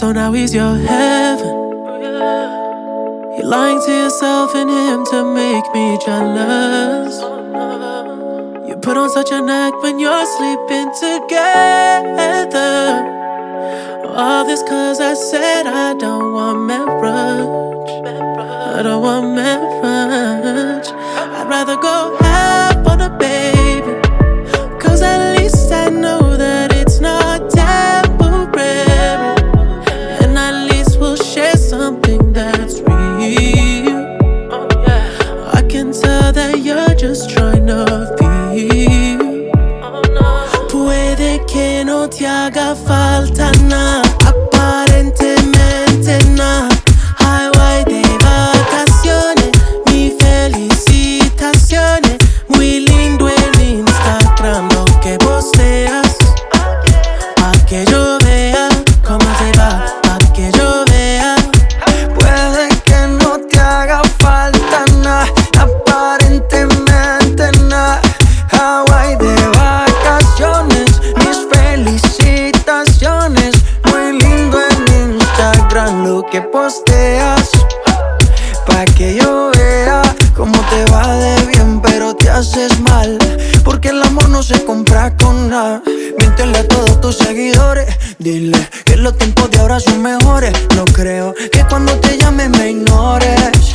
So now he's your heaven. You're lying to yourself and him to make me jealous. You put on such an act when you're sleeping together. All this cause I said I don't want marriage. I don't want marriage. Te haga falta nada, aparentemente nada. Highway de vacaciones, mi felicitaciones. Muy lindo en Instagram lo que posteas. Pa' que yo vea cómo te va, pa' que yo vea. Puede que no te haga falta nada, posteas. Pa' que yo vea cómo te va de bien, pero te haces mal. Porque el amor no se compra con nada. Miéntele a todos tus seguidores. Dile que los tiempos de ahora son mejores. No creo que cuando te llame me ignores.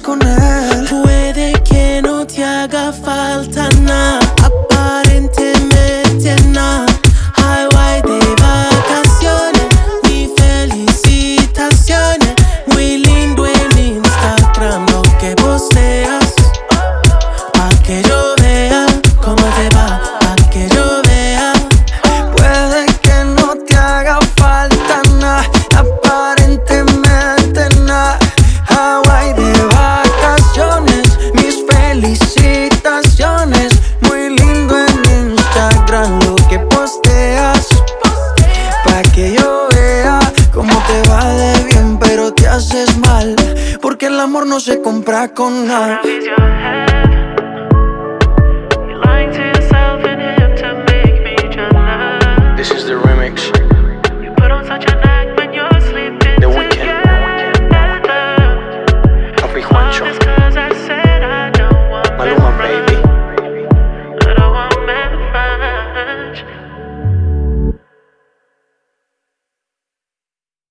con él. Porque el amor no se compra con nada. This is the remix. You put on such an act when you're sleeping The All Juancho.